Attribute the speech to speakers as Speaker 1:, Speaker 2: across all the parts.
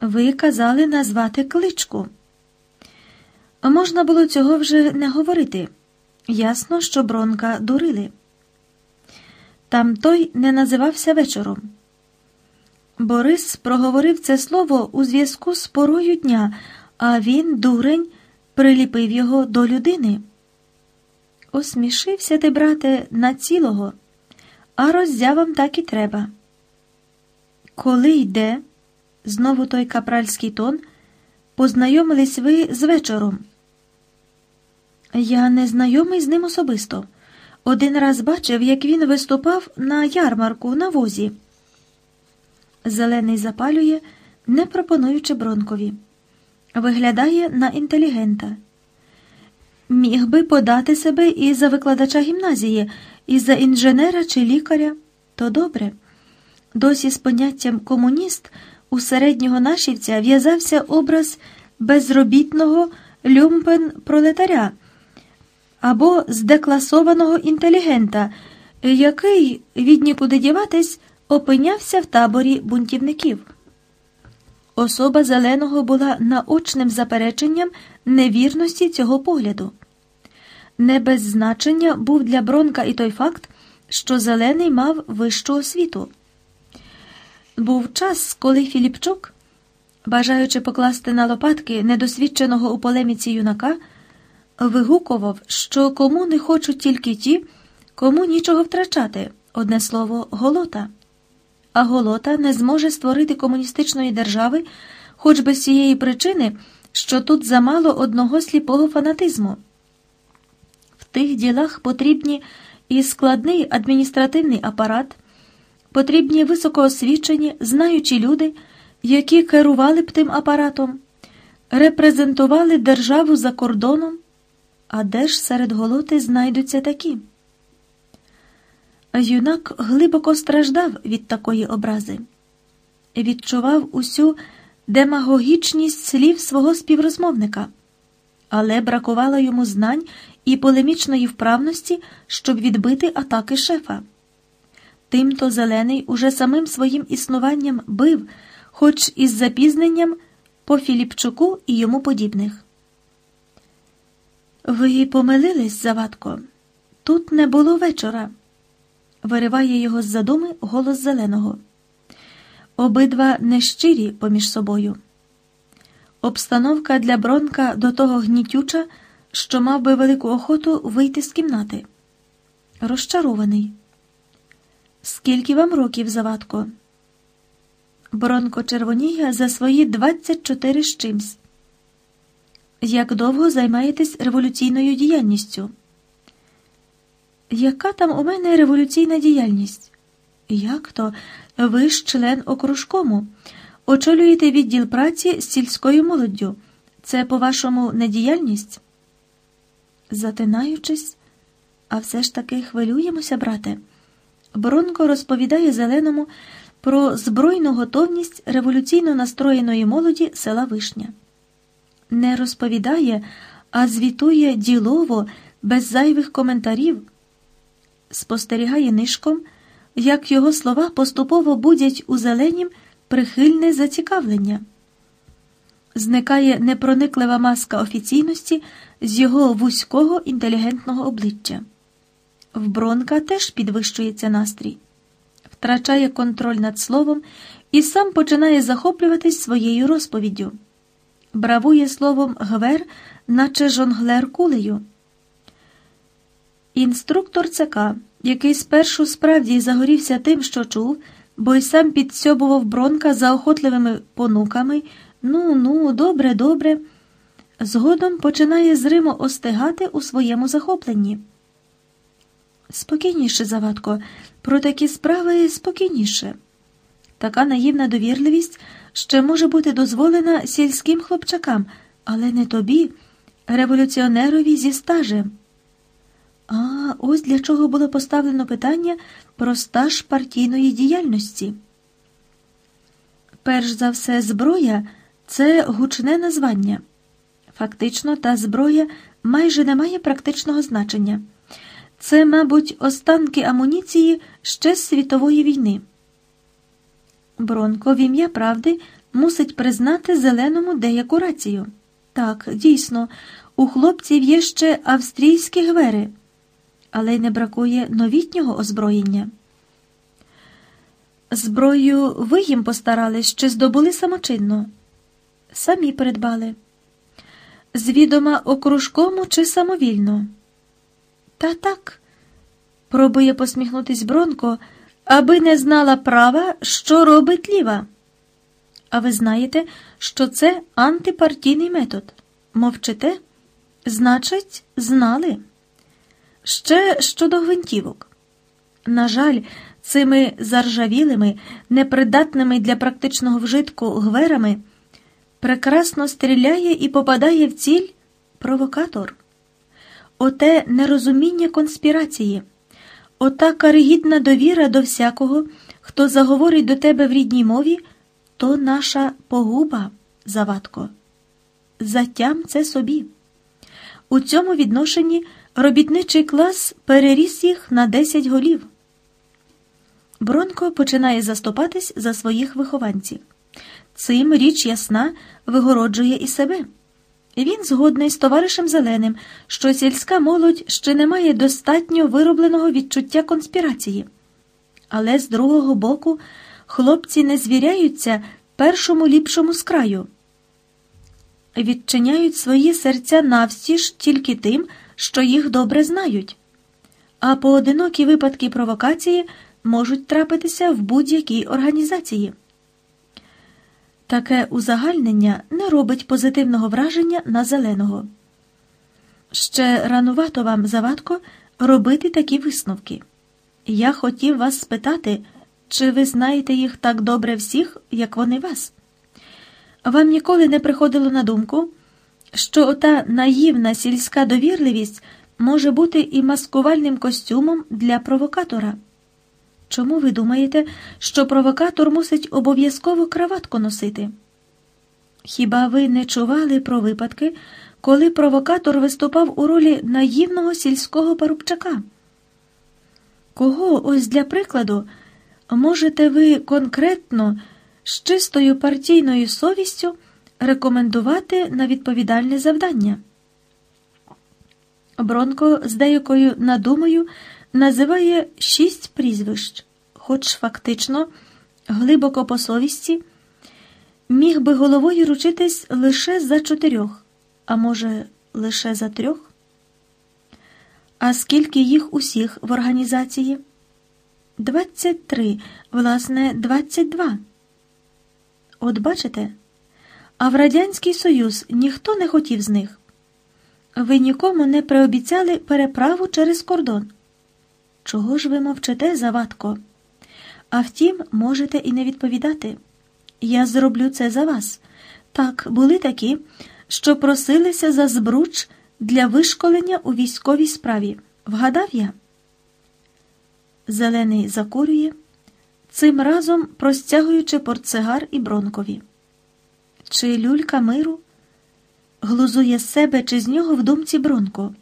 Speaker 1: Ви казали назвати кличку. Можна було цього вже не говорити. Ясно, що Бронка дурили. Там той не називався вечором. Борис проговорив це слово у зв'язку з порою дня, а він, дурень, приліпив його до людини. Осмішився ти, брате, на цілого, а роззявам так і треба. Коли йде, знову той капральський тон, познайомились ви з вечором. Я не знайомий з ним особисто. Один раз бачив, як він виступав на ярмарку на возі. Зелений запалює, не пропонуючи Бронкові. Виглядає на інтелігента. Міг би подати себе і за викладача гімназії, і за інженера чи лікаря. То добре. Досі з поняттям комуніст у середнього нашівця в'язався образ безробітного люмпен пролетаря або здекласованого інтелігента, який, від нікуди діватись, опинявся в таборі бунтівників. Особа зеленого була наочним запереченням невірності цього погляду. Не без значення був для Бронка і той факт, що зелений мав вищу освіту. Був час, коли Філіпчук, бажаючи покласти на лопатки недосвідченого у полеміці юнака, вигукував, що кому не хочуть тільки ті, кому нічого втрачати, одне слово, голота. А голота не зможе створити комуністичної держави, хоч без цієї причини, що тут замало одного сліпого фанатизму. В тих ділах потрібні і складний адміністративний апарат, потрібні високоосвічені, знаючі люди, які керували б тим апаратом, репрезентували державу за кордоном. А де ж серед голоти знайдуться такі? Юнак глибоко страждав від такої образи, відчував усю демагогічність слів свого співрозмовника, але бракувало йому знань і полемічної вправності, щоб відбити атаки шефа. Тимто зелений уже самим своїм існуванням бив, хоч із запізненням по Філіпчуку і йому подібних. Ви помилились, Завадко. Тут не було вечора, вириває його з задуми голос зеленого. Обидва нещирі поміж собою. Обстановка для Бронка до того гнітюча, що мав би велику охоту вийти з кімнати. Розчарований. Скільки вам років, Завадко? Бронко червоніє за свої 24 з чимсь. Як довго займаєтесь революційною діяльністю? Яка там у мене революційна діяльність? Як то? Ви ж член окружкому, очолюєте відділ праці з сільською молоддю. Це, по-вашому, не діяльність? Затинаючись, а все ж таки хвилюємося, брате. Бронко розповідає Зеленому про збройну готовність революційно настроєної молоді села Вишня не розповідає, а звітує ділово, без зайвих коментарів, спостерігає нишком, як його слова поступово будять у зеленім прихильне зацікавлення. Зникає непрониклива маска офіційності з його вузького інтелігентного обличчя. В Бронка теж підвищується настрій, втрачає контроль над словом і сам починає захоплюватись своєю розповіддю бравує словом гвер, наче жонглер кулею. Інструктор ЦК, який спершу справді загорівся тим, що чув, бо й сам підсьобував бронка заохотливими понуками ну, ну, добре, добре, згодом починає зримо остигати у своєму захопленні. Спокійніше, Завадко, про такі справи спокійніше. Така наївна довірливість ще може бути дозволена сільським хлопчакам, але не тобі, революціонерові зі стажем. А ось для чого було поставлено питання про стаж партійної діяльності. Перш за все, зброя це гучне названня. Фактично, та зброя майже не має практичного значення. Це, мабуть, останки амуніції ще з світової війни. Бронко в ім'я правди мусить признати зеленому деяку рацію. Так, дійсно, у хлопців є ще австрійські гвери, але й не бракує новітнього озброєння. Зброю ви їм постарались чи здобули самочинно? Самі придбали. Звідома окружкому чи самовільно? Та так, пробує посміхнутись Бронко, аби не знала права, що робить ліва. А ви знаєте, що це антипартійний метод. Мовчите? Значить, знали. Ще щодо гвинтівок. На жаль, цими заржавілими, непридатними для практичного вжитку гверами прекрасно стріляє і попадає в ціль провокатор. Оте нерозуміння конспірації, ота каригідна довіра до всякого, хто заговорить до тебе в рідній мові, то наша погуба, завадко. Затям це собі. У цьому відношенні робітничий клас переріс їх на 10 голів. Бронко починає заступатись за своїх вихованців. Цим річ ясна вигороджує і себе. Він згодний з товаришем Зеленим, що сільська молодь ще не має достатньо виробленого відчуття конспірації. Але з другого боку хлопці не звіряються першому ліпшому з краю. Відчиняють свої серця навстіж тільки тим, що їх добре знають, а поодинокі випадки провокації можуть трапитися в будь-якій організації. Таке узагальнення не робить позитивного враження на зеленого. Ще ранувато вам, завадко, робити такі висновки. Я хотів вас спитати, чи ви знаєте їх так добре всіх, як вони вас? Вам ніколи не приходило на думку, що ота наївна сільська довірливість може бути і маскувальним костюмом для провокатора? Чому ви думаєте, що провокатор мусить обов'язково краватку носити? Хіба ви не чували про випадки, коли провокатор виступав у ролі наївного сільського парубчака? Кого ось для прикладу можете ви конкретно з чистою партійною совістю рекомендувати на відповідальне завдання? Бронко з деякою надумою називає шість прізвищ, хоч фактично, глибоко по совісті, міг би головою ручитись лише за чотирьох, а може, лише за трьох? А скільки їх усіх в організації? Двадцять три, власне, двадцять два. От бачите, а в Радянський Союз ніхто не хотів з них. Ви нікому не приобіцяли переправу через кордон. Чого ж ви мовчите, завадко? А втім, можете і не відповідати. Я зроблю це за вас. Так, були такі, що просилися за збруч для вишколення у військовій справі. Вгадав я? Зелений закурює, цим разом простягуючи портсигар і бронкові. Чи люлька миру? Глузує з себе чи з нього в думці Бронко.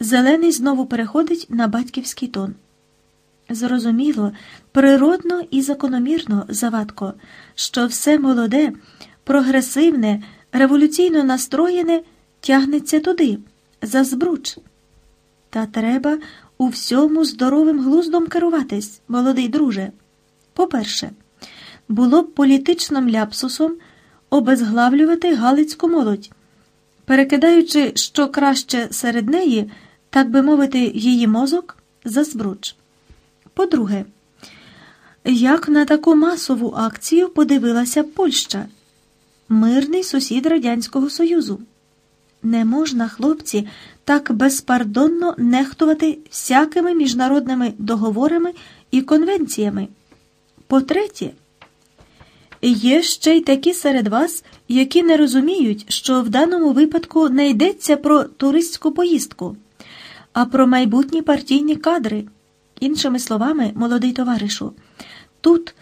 Speaker 1: Зелений знову переходить на батьківський тон. Зрозуміло, природно і закономірно, завадко, що все молоде, прогресивне, революційно настроєне тягнеться туди, за збруч. Та треба у всьому здоровим глуздом керуватись, молодий друже. По-перше, було б політичним ляпсусом обезглавлювати Галицьку молодь, перекидаючи, що краще серед неї так би мовити, її мозок за збруч. По-друге, як на таку масову акцію подивилася Польща, мирний сусід Радянського Союзу. Не можна, хлопці, так безпардонно нехтувати всякими міжнародними договорами і конвенціями. По-третє, є ще й такі серед вас, які не розуміють, що в даному випадку не йдеться про туристську поїздку а про майбутні партійні кадри. Іншими словами, молодий товаришу, тут,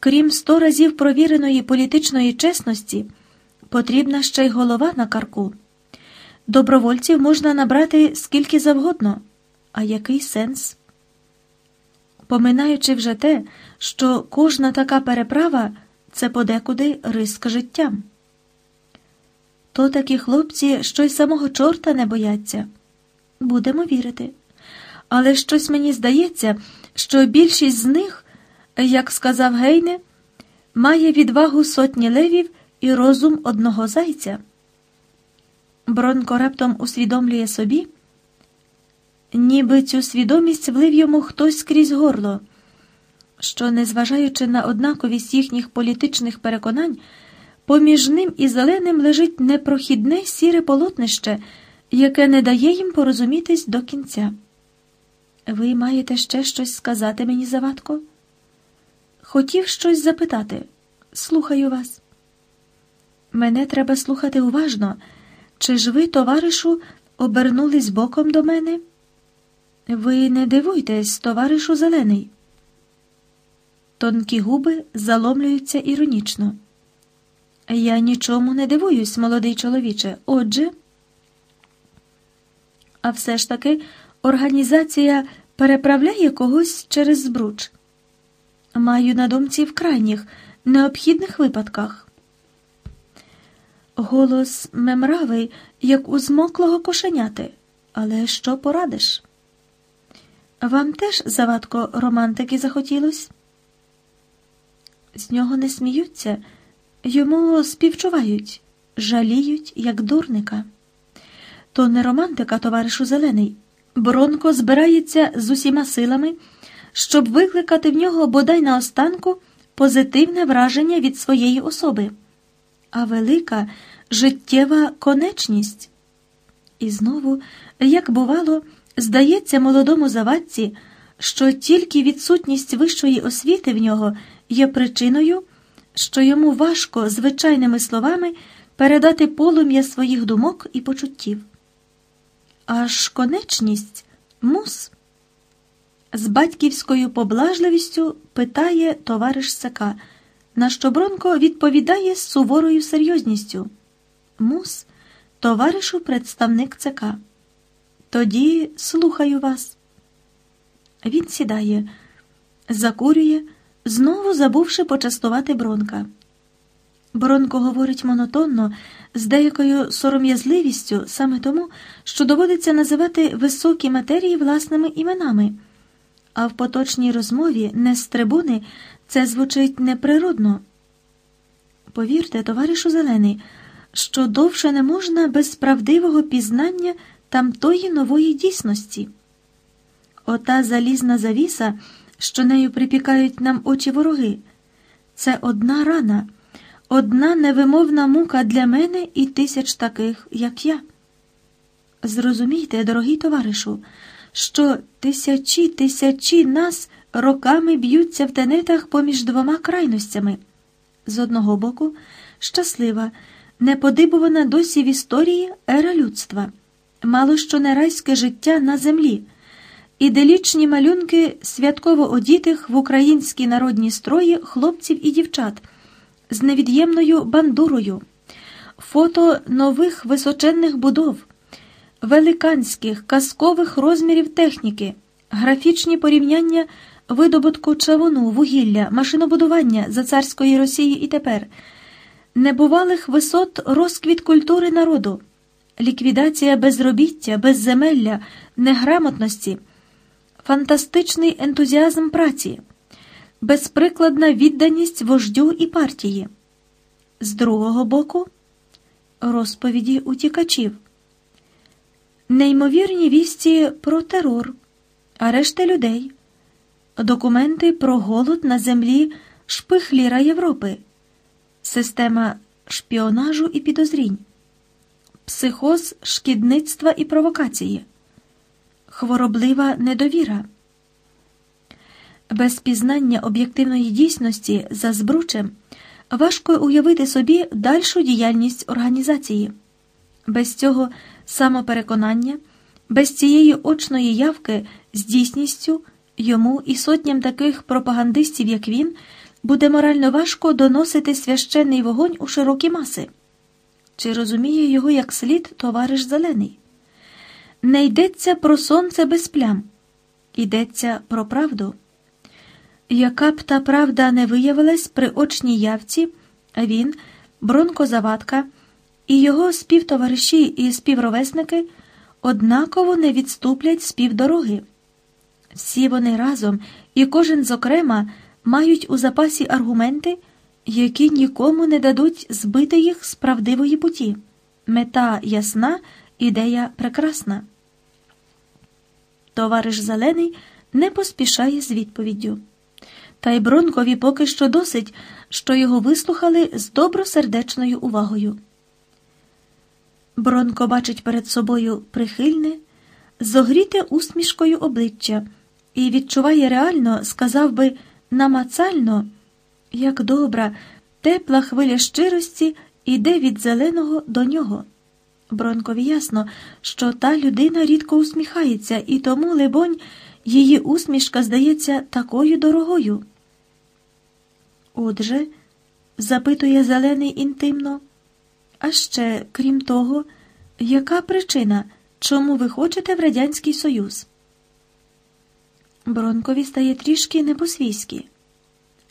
Speaker 1: крім сто разів провіреної політичної чесності, потрібна ще й голова на карку. Добровольців можна набрати скільки завгодно. А який сенс? Поминаючи вже те, що кожна така переправа це подекуди риск життям. То такі хлопці що й самого чорта не бояться. Будемо вірити. Але щось мені здається, що більшість з них, як сказав Гейне, має відвагу сотні левів і розум одного зайця. Бронко раптом усвідомлює собі, ніби цю свідомість влив йому хтось крізь горло, що, незважаючи на однаковість їхніх політичних переконань, поміж ним і зеленим лежить непрохідне сіре полотнище, яке не дає їм порозумітись до кінця. Ви маєте ще щось сказати мені, Завадко? Хотів щось запитати. Слухаю вас. Мене треба слухати уважно. Чи ж ви, товаришу, обернулись боком до мене? Ви не дивуйтесь, товаришу Зелений. Тонкі губи заломлюються іронічно. Я нічому не дивуюсь, молодий чоловіче. Отже, а все ж таки організація переправляє когось через збруч. Маю на думці в крайніх, необхідних випадках. Голос мемравий, як у змоклого кошеняти. Але що порадиш? Вам теж завадко романтики захотілось? З нього не сміються, йому співчувають, жаліють, як дурника. То не романтика, товаришу Зелений. Бронко збирається з усіма силами, щоб викликати в нього бодай наостанку позитивне враження від своєї особи, а велика життєва конечність. І знову, як бувало, здається молодому завадці, що тільки відсутність вищої освіти в нього є причиною, що йому важко звичайними словами передати полум'я своїх думок і почуттів. Аж конечність мус. З батьківською поблажливістю питає товариш Сака, на що Бронко відповідає з суворою серйозністю. Мус, товаришу представник ЦК. Тоді слухаю вас. Він сідає, закурює, знову забувши почастувати Бронка. Бронко говорить монотонно, з деякою сором'язливістю, саме тому, що доводиться називати високі матерії власними іменами, а в поточній розмові не з трибуни це звучить неприродно. Повірте, товаришу Зелений, що довше не можна без правдивого пізнання тамтої нової дійсності. Ота залізна завіса, що нею припікають нам очі вороги, це одна рана. Одна невимовна мука для мене і тисяч таких, як я. Зрозумійте, дорогий товаришу, що тисячі тисячі нас роками б'ються в тенетах поміж двома крайностями. З одного боку, щаслива, неподибувана досі в історії ера людства, мало що не райське життя на землі, іделічні малюнки святково одітих в українські народні строї хлопців і дівчат з невід'ємною бандурою, фото нових височенних будов, великанських казкових розмірів техніки, графічні порівняння видобутку чавуну, вугілля, машинобудування за царської Росії і тепер, небувалих висот розквіт культури народу, ліквідація безробіття, безземелля, неграмотності, фантастичний ентузіазм праці безприкладна відданість вождю і партії. З другого боку, розповіді утікачів, неймовірні вісті про терор, арешти людей, документи про голод на землі шпихліра Європи, система шпіонажу і підозрінь, психоз шкідництва і провокації, хвороблива недовіра. Без пізнання об'єктивної дійсності за збручем важко уявити собі дальшу діяльність організації. Без цього самопереконання, без цієї очної явки з дійсністю йому і сотням таких пропагандистів, як він, буде морально важко доносити священний вогонь у широкі маси. Чи розуміє його як слід товариш Зелений? Не йдеться про сонце без плям, йдеться про правду. Яка б та правда не виявилась при очній явці, він, Бронко Завадка і його співтовариші і співровесники однаково не відступлять з півдороги. Всі вони разом і кожен зокрема мають у запасі аргументи, які нікому не дадуть збити їх з правдивої путі. Мета ясна, ідея прекрасна. Товариш Зелений не поспішає з відповіддю. Та й Бронкові поки що досить, що його вислухали з добросердечною увагою. Бронко бачить перед собою прихильне, зогріте усмішкою обличчя і відчуває реально, сказав би, намацально, як добра, тепла хвиля щирості йде від зеленого до нього. Бронкові ясно, що та людина рідко усміхається, і тому, либонь, її усмішка здається такою дорогою. Отже, запитує зелений інтимно, а ще, крім того, яка причина, чому ви хочете в Радянський Союз? Бронкові стає трішки не по-свійськи.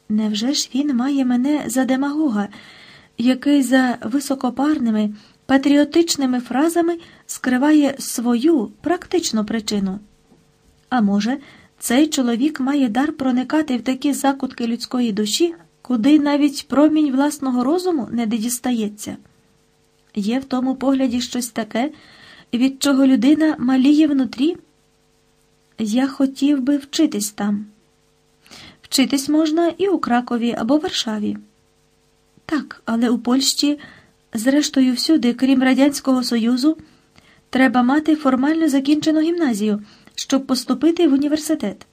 Speaker 1: Невже ж він має мене за демагога, який за високопарними, патріотичними фразами скриває свою практичну причину? А може, цей чоловік має дар проникати в такі закутки людської душі, куди навіть промінь власного розуму не дістається? Є в тому погляді щось таке, від чого людина маліє внутрі? Я хотів би вчитись там. Вчитись можна і у Кракові або Варшаві. Так, але у Польщі, зрештою, всюди, крім Радянського Союзу, треба мати формально закінчену гімназію, щоб поступити в університет.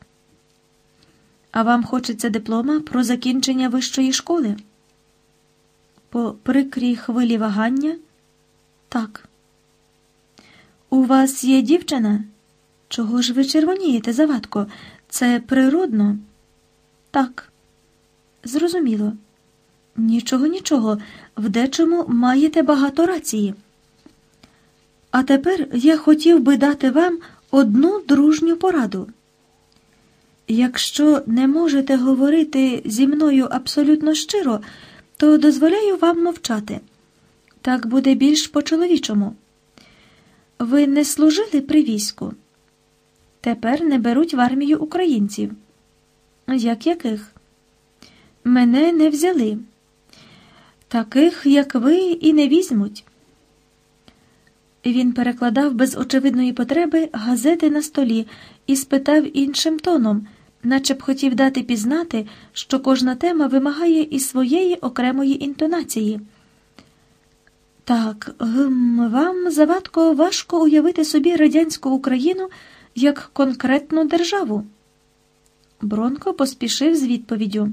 Speaker 1: А вам хочеться диплома про закінчення вищої школи? По прикрій хвилі вагання? Так. У вас є дівчина? Чого ж ви червонієте, завадко? Це природно? Так. Зрозуміло. Нічого, нічого, в дечому маєте багато рації. А тепер я хотів би дати вам одну дружню пораду. Якщо не можете говорити зі мною абсолютно щиро, то дозволяю вам мовчати. Так буде більш по-чоловічому. Ви не служили при війську. Тепер не беруть в армію українців. Як яких? Мене не взяли. Таких, як ви, і не візьмуть. Він перекладав без очевидної потреби газети на столі і спитав іншим тоном, наче б хотів дати пізнати, що кожна тема вимагає і своєї окремої інтонації. Так, вам завадко важко уявити собі радянську Україну як конкретну державу. Бронко поспішив з відповіддю.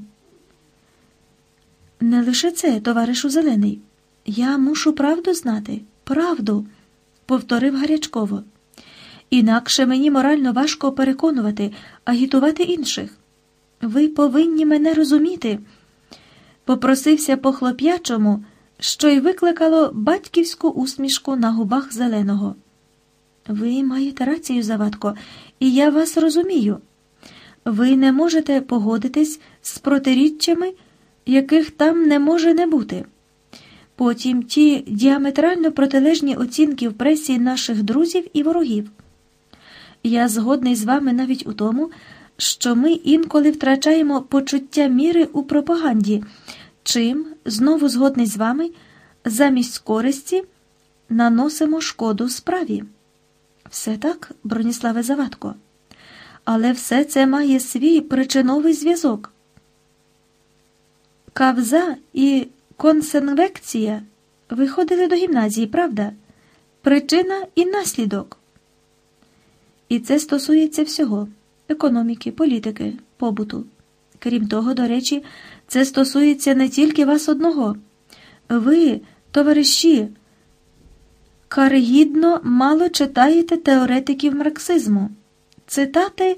Speaker 1: Не лише це, товаришу Зелений. Я мушу правду знати, правду, повторив гарячково. Інакше мені морально важко переконувати, агітувати інших. Ви повинні мене розуміти. Попросився по хлоп'ячому, що й викликало батьківську усмішку на губах зеленого. Ви маєте рацію, Завадко, і я вас розумію. Ви не можете погодитись з протиріччями, яких там не може не бути. Потім ті діаметрально протилежні оцінки в пресі наших друзів і ворогів. Я згодний з вами навіть у тому, що ми інколи втрачаємо почуття міри у пропаганді, чим, знову згодний з вами, замість користі наносимо шкоду справі. Все так, Броніславе Завадко. Але все це має свій причиновий зв'язок. Кавза і консенвекція виходили до гімназії, правда? Причина і наслідок. І це стосується всього економіки, політики, побуту. Крім того, до речі, це стосується не тільки вас одного. Ви, товариші, каргідно мало читаєте теоретиків марксизму. Цитати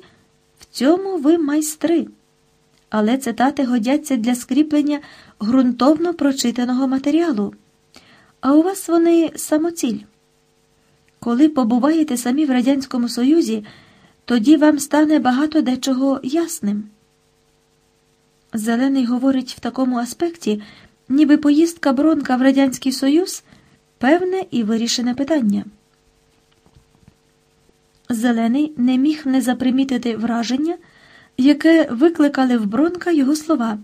Speaker 1: в цьому ви майстри, але цитати годяться для скріплення ґрунтовно прочитаного матеріалу. А у вас вони самоціль. Коли побуваєте самі в Радянському Союзі, тоді вам стане багато дечого ясним. Зелений говорить в такому аспекті, ніби поїздка Бронка в Радянський Союз певне і вирішене питання. Зелений не міг не запримітити враження, яке викликали в Бронка його слова,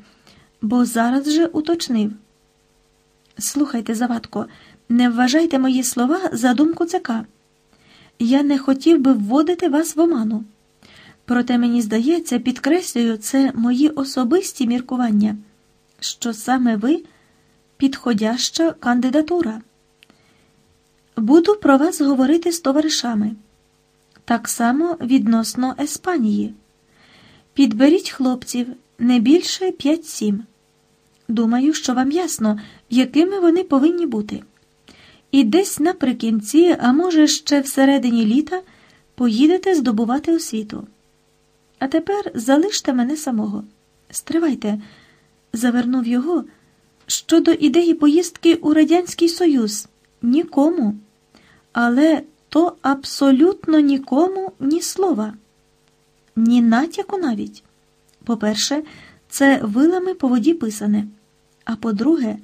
Speaker 1: бо зараз же уточнив. Слухайте, Завадко, не вважайте мої слова за думку ЦК. Я не хотів би вводити вас в оману. Проте мені здається, підкреслюю, це мої особисті міркування, що саме ви підходяща кандидатура. Буду про вас говорити з товаришами. Так само відносно Еспанії. Підберіть хлопців не більше 5-7. Думаю, що вам ясно, якими вони повинні бути. І десь наприкінці, а може, ще всередині літа, поїдете здобувати освіту. А тепер залиште мене самого. Стривайте, завернув його. Щодо ідеї поїздки у Радянський Союз нікому. Але то абсолютно нікому ні слова, ні натяку навіть. По-перше, це вилами по воді писане. А по-друге,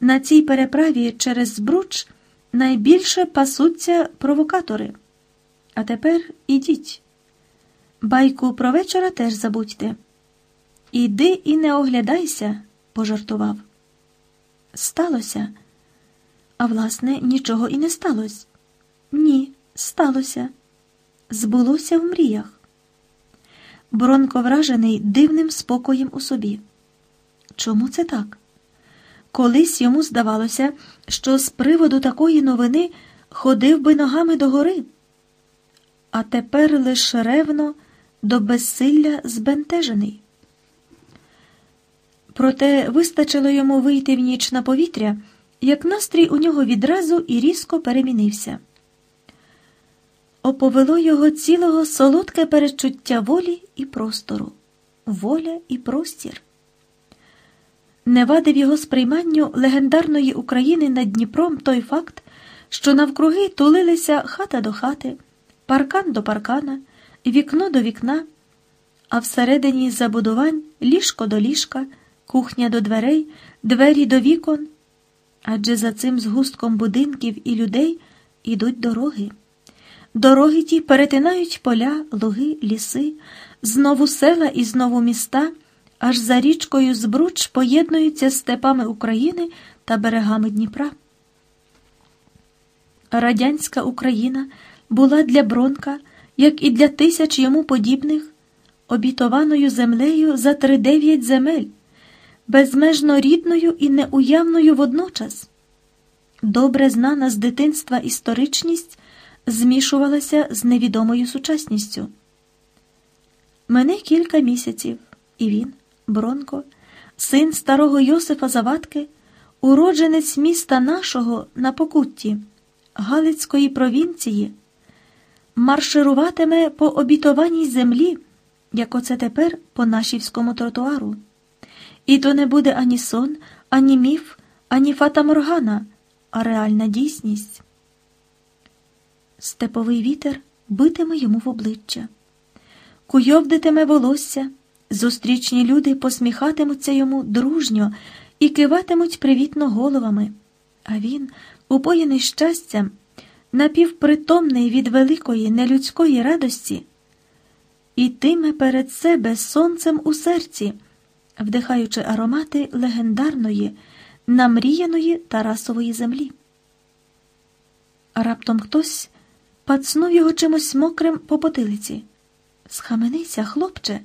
Speaker 1: на цій переправі через Збруч найбільше пасуться провокатори. А тепер ідіть. Байку про вечора теж забудьте. Іди і не оглядайся, пожартував. Сталося. А власне, нічого і не сталося. Ні, сталося. Збулося в мріях. Бронко вражений дивним спокоєм у собі. Чому це так? Колись йому здавалося, що з приводу такої новини ходив би ногами догори, а тепер лише ревно до безсилля збентежений. Проте вистачило йому вийти в ніч на повітря, як настрій у нього відразу і різко перемінився. Оповело його цілого солодке перечуття волі і простору, воля і простір. Не вадив його сприйманню легендарної України над Дніпром той факт, що навкруги тулилися хата до хати, паркан до паркана, вікно до вікна, а всередині забудувань ліжко до ліжка, кухня до дверей, двері до вікон. Адже за цим згустком будинків і людей ідуть дороги. Дороги ті перетинають поля, луги, ліси, знову села і знову міста, аж за річкою Збруч поєднуються степами України та берегами Дніпра. Радянська Україна була для Бронка, як і для тисяч йому подібних, обітованою землею за тридев'ять земель, безмежно рідною і неуявною водночас. Добре знана з дитинства історичність змішувалася з невідомою сучасністю. Мене кілька місяців, і він, Бронко, син старого Йосифа Завадки, уродженець міста нашого на Покутті, Галицької провінції, маршируватиме по обітованій землі, як оце тепер по нашівському тротуару. І то не буде ані сон, ані міф, ані фата Моргана, а реальна дійсність. Степовий вітер битиме йому в обличчя, куйовдитиме волосся, зустрічні люди посміхатимуться йому дружньо і киватимуть привітно головами, а він, упоєний щастям, напівпритомний від великої нелюдської радості, ітиме перед себе сонцем у серці, вдихаючи аромати легендарної, намріяної Тарасової землі. А раптом хтось пацнув його чимось мокрим по потилиці. Схаменися, хлопче.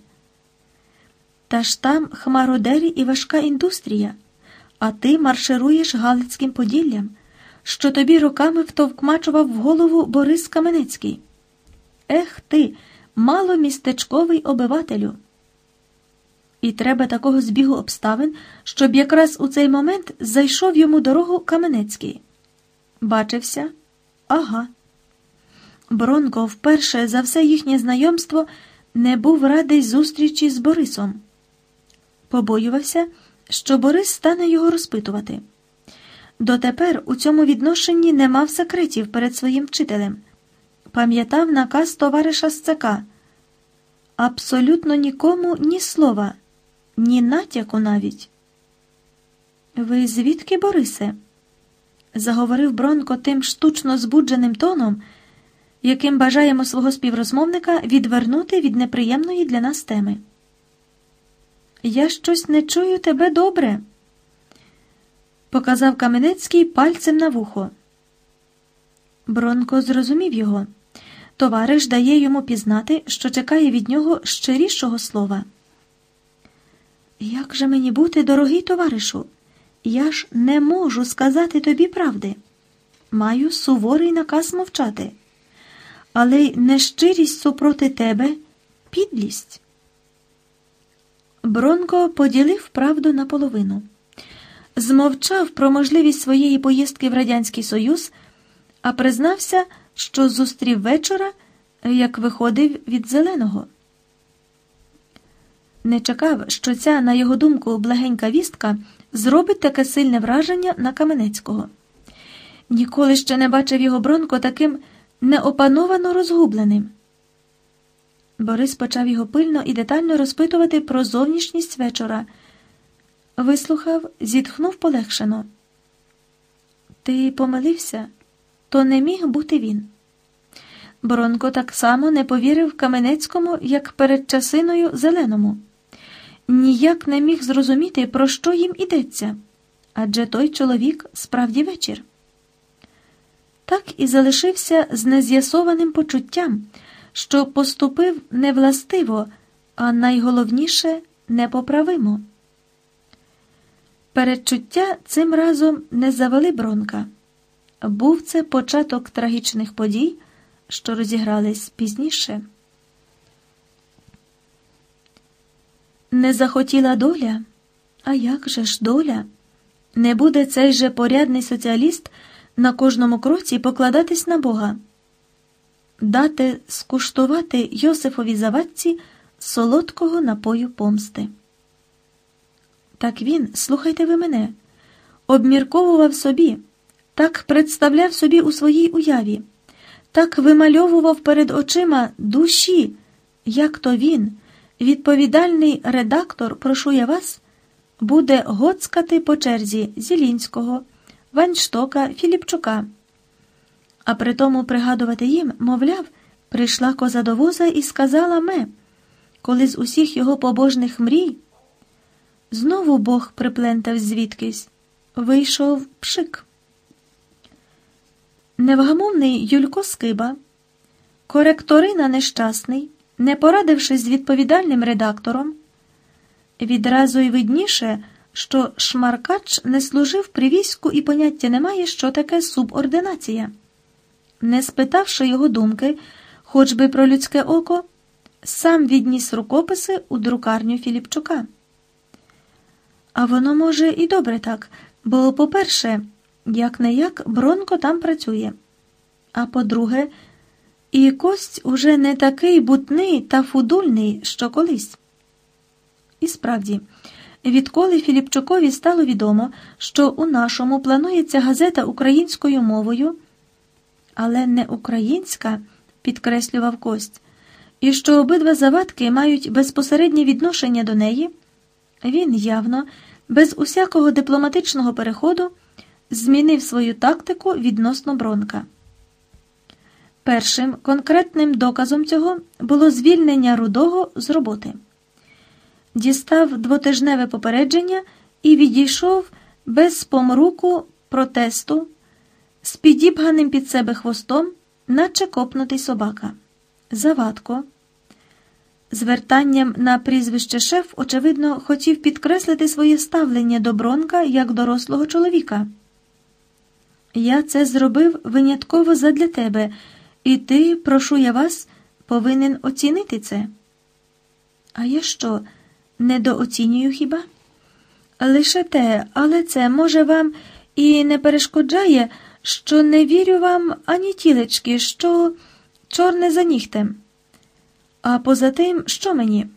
Speaker 1: Та ж там хмародері і важка індустрія, а ти маршируєш Галицьким Поділлям, що тобі роками втовкмачував в голову Борис Каменецький. Ех ти, маломістечковий обивателю. І треба такого збігу обставин, щоб якраз у цей момент зайшов йому дорогу Каменецький. Бачився? Ага. Бронко вперше за все їхнє знайомство не був радий зустрічі з Борисом. Побоювався, що Борис стане його розпитувати. Дотепер у цьому відношенні не мав секретів перед своїм вчителем. Пам'ятав наказ товариша з ЦК. Абсолютно нікому ні слова, ні натяку навіть. Ви звідки, Борисе? заговорив Бронко тим штучно збудженим тоном, яким бажаємо свого співрозмовника відвернути від неприємної для нас теми. Я щось не чую тебе добре, показав Каменецький пальцем на вухо. Бронко зрозумів його. Товариш дає йому пізнати, що чекає від нього щирішого слова. Як же мені бути, дорогий товаришу? Я ж не можу сказати тобі правди. Маю суворий наказ мовчати, але й нещирість супроти тебе підлість. Бронко поділив правду наполовину, змовчав про можливість своєї поїздки в Радянський Союз, а признався, що зустрів вечора, як виходив від зеленого. Не чекав, що ця, на його думку, благенька вістка зробить таке сильне враження на Каменецького. Ніколи ще не бачив його Бронко таким неопановано розгубленим. Борис почав його пильно і детально розпитувати про зовнішність вечора. Вислухав, зітхнув полегшено. Ти помилився, то не міг бути він. Бронко так само не повірив Каменецькому, як перед часиною Зеленому. Ніяк не міг зрозуміти, про що їм ідеться, адже той чоловік справді вечір. Так і залишився з нез'ясованим почуттям що поступив не властиво, а найголовніше непоправимо. Передчуття цим разом не завели бронка. Був це початок трагічних подій, що розігрались пізніше. Не захотіла доля, а як же ж доля? Не буде цей же порядний соціаліст на кожному кроці покладатись на Бога дати скуштувати Йосифові завадці солодкого напою помсти. Так він, слухайте ви мене, обмірковував собі, так представляв собі у своїй уяві, так вимальовував перед очима душі, як то він, відповідальний редактор, прошу я вас, буде гоцкати по черзі Зілінського, Ваньштока, Філіпчука а при тому пригадувати їм, мовляв, прийшла коза до воза і сказала ме, коли з усіх його побожних мрій. Знову Бог приплентав звідкись, вийшов пшик. Невгамовний Юлько Скиба, коректорина нещасний, не порадившись з відповідальним редактором, відразу й видніше, що шмаркач не служив при війську і поняття немає, що таке субординація не спитавши його думки, хоч би про людське око, сам відніс рукописи у друкарню Філіпчука. А воно, може, і добре так, бо, по-перше, як не як Бронко там працює. А по-друге, і кость уже не такий бутний та фудульний, що колись. І справді, відколи Філіпчукові стало відомо, що у нашому планується газета українською мовою але не українська, підкреслював Кость, і що обидва завадки мають безпосереднє відношення до неї, він явно, без усякого дипломатичного переходу, змінив свою тактику відносно Бронка. Першим конкретним доказом цього було звільнення рудого з роботи. Дістав двотижневе попередження і відійшов без помруку протесту з підібганим під себе хвостом, наче копнутий собака. Завадко. Звертанням на прізвище шеф, очевидно, хотів підкреслити своє ставлення до Бронка як дорослого чоловіка. Я це зробив винятково задля тебе, і ти, прошу я вас, повинен оцінити це. А я що, недооцінюю хіба? Лише те, але це, може, вам і не перешкоджає що не вірю вам ані тілечки, що чорне за нігтем. А поза тим, що мені?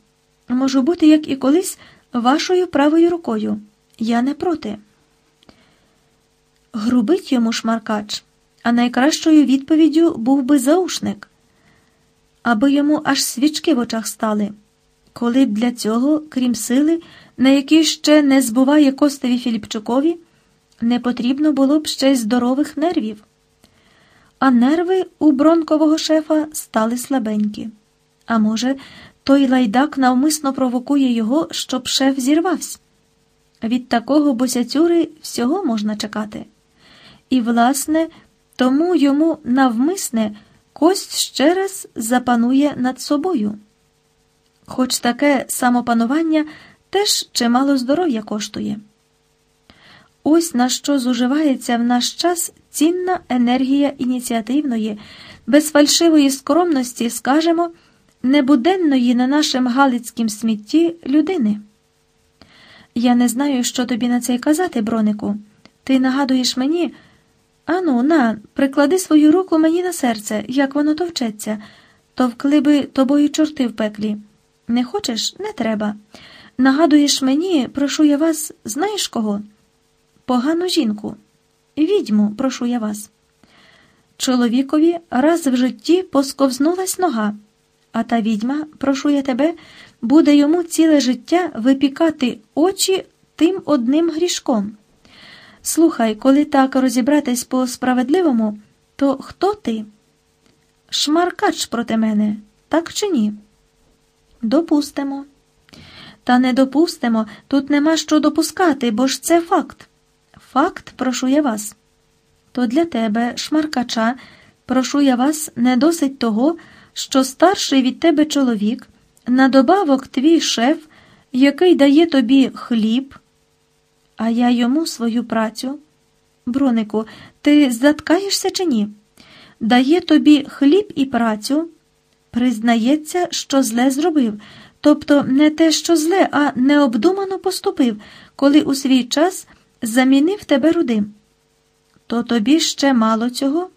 Speaker 1: Можу бути, як і колись, вашою правою рукою. Я не проти. Грубить йому шмаркач, а найкращою відповіддю був би заушник, аби йому аж свічки в очах стали. Коли б для цього, крім сили, на якій ще не збуває Костеві Філіпчукові, не потрібно було б ще й здорових нервів. А нерви у бронкового шефа стали слабенькі. А може, той лайдак навмисно провокує його, щоб шеф зірвався. Від такого босяцюри всього можна чекати. І, власне, тому йому навмисне кость ще раз запанує над собою. Хоч таке самопанування теж чимало здоров'я коштує. Ось на що зуживається в наш час цінна енергія ініціативної, без фальшивої скромності, скажемо, небуденної на нашим галицькім смітті людини. Я не знаю, що тобі на це казати, бронику. Ти нагадуєш мені. Ану, на, приклади свою руку мені на серце, як воно товчеться, товкли би тобою чорти в пеклі. Не хочеш? Не треба. Нагадуєш мені, прошу я вас, знаєш кого? Погану жінку. Відьму, прошу я вас. Чоловікові раз в житті посковзнулась нога, а та відьма, прошу я тебе, буде йому ціле життя випікати очі тим одним грішком. Слухай, коли так розібратись по справедливому, то хто ти? Шмаркач проти мене, так чи ні? Допустимо. Та не допустимо, тут нема що допускати, бо ж це факт. Факт, прошу я вас. То для тебе, шмаркача, прошу я вас, не досить того, що старший від тебе чоловік, на добавок твій шеф, який дає тобі хліб, а я йому свою працю. Бронику, ти заткаєшся чи ні? Дає тобі хліб і працю, признається, що зле зробив, тобто не те, що зле, а необдумано поступив, коли у свій час замінив тебе рудим. То тобі ще мало цього?